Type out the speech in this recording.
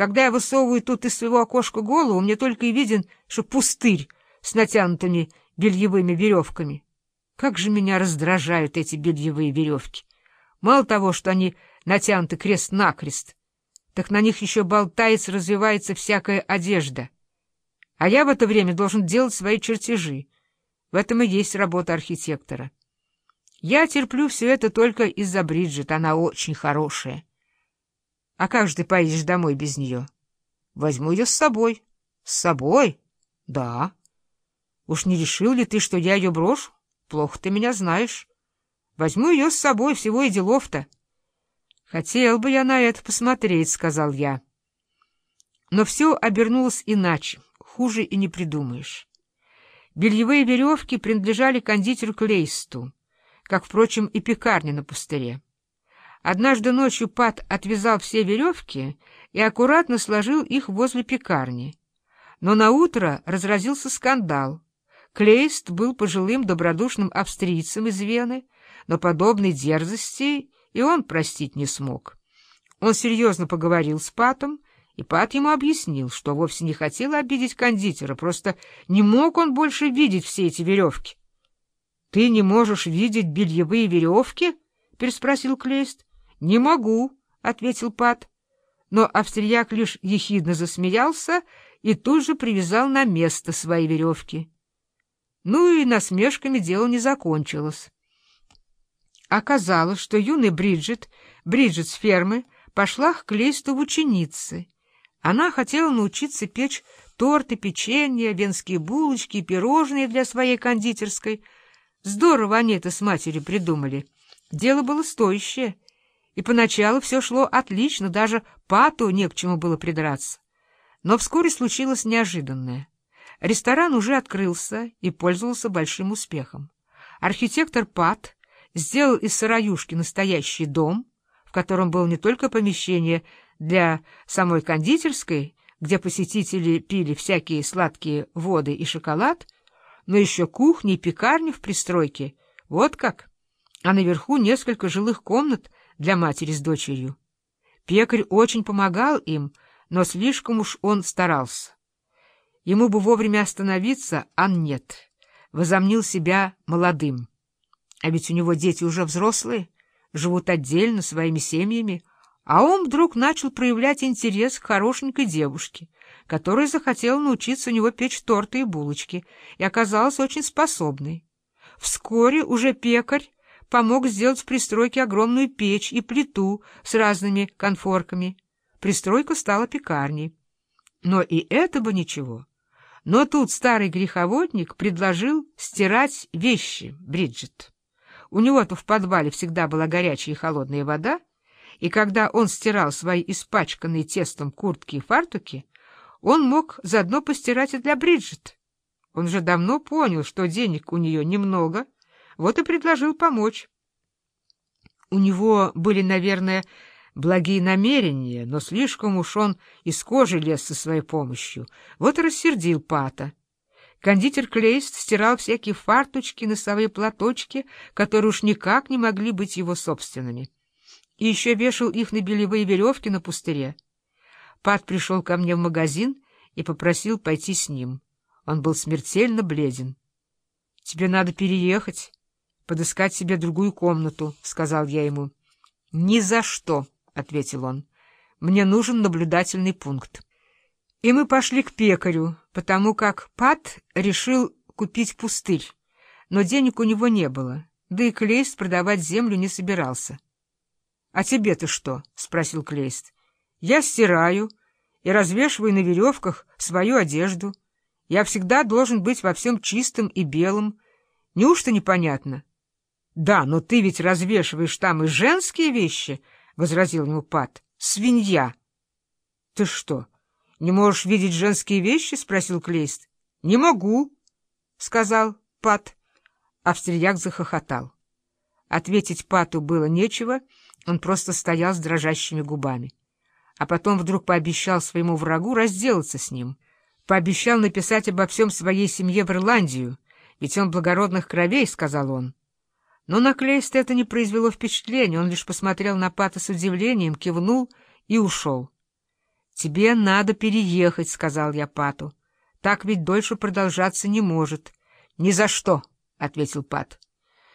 Когда я высовываю тут из своего окошка голову, мне только и виден, что пустырь с натянутыми бельевыми веревками. Как же меня раздражают эти бельевые веревки! Мало того, что они натянуты крест-накрест, так на них еще болтается, развивается всякая одежда. А я в это время должен делать свои чертежи. В этом и есть работа архитектора. Я терплю все это только из-за Бриджит, она очень хорошая. А как же ты поедешь домой без нее? Возьму ее с собой. С собой? Да. Уж не решил ли ты, что я ее брошу? Плохо ты меня знаешь. Возьму ее с собой, всего и делов-то. Хотел бы я на это посмотреть, — сказал я. Но все обернулось иначе, хуже и не придумаешь. Бельевые веревки принадлежали кондитеру Клейсту, как, впрочем, и пекарне на пустыре. Однажды ночью Пат отвязал все веревки и аккуратно сложил их возле пекарни. Но наутро разразился скандал. Клейст был пожилым добродушным австрийцем из Вены, но подобной дерзости и он простить не смог. Он серьезно поговорил с Патом, и Пат ему объяснил, что вовсе не хотел обидеть кондитера, просто не мог он больше видеть все эти веревки. — Ты не можешь видеть бельевые веревки? — переспросил Клейст. — Не могу, — ответил Пат. Но австрияк лишь ехидно засмеялся и тут же привязал на место свои веревки. Ну и насмешками дело не закончилось. Оказалось, что юная Бриджит, Бриджит с фермы, пошла к Клейсту в ученицы. Она хотела научиться печь торты, печенье, венские булочки и пирожные для своей кондитерской. Здорово они это с матерью придумали. Дело было стоящее — и поначалу все шло отлично, даже Пату не к чему было придраться. Но вскоре случилось неожиданное. Ресторан уже открылся и пользовался большим успехом. Архитектор Пат сделал из сыроюшки настоящий дом, в котором было не только помещение для самой кондитерской, где посетители пили всякие сладкие воды и шоколад, но еще кухня и пекарня в пристройке. Вот как! А наверху несколько жилых комнат для матери с дочерью. Пекарь очень помогал им, но слишком уж он старался. Ему бы вовремя остановиться, а нет. Возомнил себя молодым. А ведь у него дети уже взрослые, живут отдельно, своими семьями, а он вдруг начал проявлять интерес к хорошенькой девушке, которая захотела научиться у него печь торты и булочки и оказалась очень способной. Вскоре уже пекарь помог сделать в пристройке огромную печь и плиту с разными конфорками. Пристройка стала пекарней. Но и это бы ничего. Но тут старый греховодник предложил стирать вещи Бриджит. У него-то в подвале всегда была горячая и холодная вода, и когда он стирал свои испачканные тестом куртки и фартуки, он мог заодно постирать и для Бриджит. Он же давно понял, что денег у нее немного — вот и предложил помочь. У него были, наверное, благие намерения, но слишком уж он из кожи лез со своей помощью. Вот и рассердил Пата. Кондитер Клейст стирал всякие фарточки, носовые платочки, которые уж никак не могли быть его собственными. И еще вешал их на белевые веревки на пустыре. Пат пришел ко мне в магазин и попросил пойти с ним. Он был смертельно бледен. — Тебе надо переехать подыскать себе другую комнату, — сказал я ему. — Ни за что, — ответил он. — Мне нужен наблюдательный пункт. И мы пошли к пекарю, потому как Пат решил купить пустырь, но денег у него не было, да и Клейст продавать землю не собирался. — А тебе-то что? — спросил Клейст. — Я стираю и развешиваю на веревках свою одежду. Я всегда должен быть во всем чистым и белым. Неужто непонятно? — да, но ты ведь развешиваешь там и женские вещи, — возразил ему Пат. — Свинья. — Ты что, не можешь видеть женские вещи? — спросил Клейст. — Не могу, — сказал Пат. Австрияк захохотал. Ответить Пату было нечего, он просто стоял с дрожащими губами. А потом вдруг пообещал своему врагу разделаться с ним. Пообещал написать обо всем своей семье в Ирландию, ведь он благородных кровей, — сказал он. Но на Клейста это не произвело впечатления, он лишь посмотрел на Пата с удивлением, кивнул и ушел. «Тебе надо переехать», — сказал я Пату. «Так ведь дольше продолжаться не может». «Ни за что», — ответил Пат.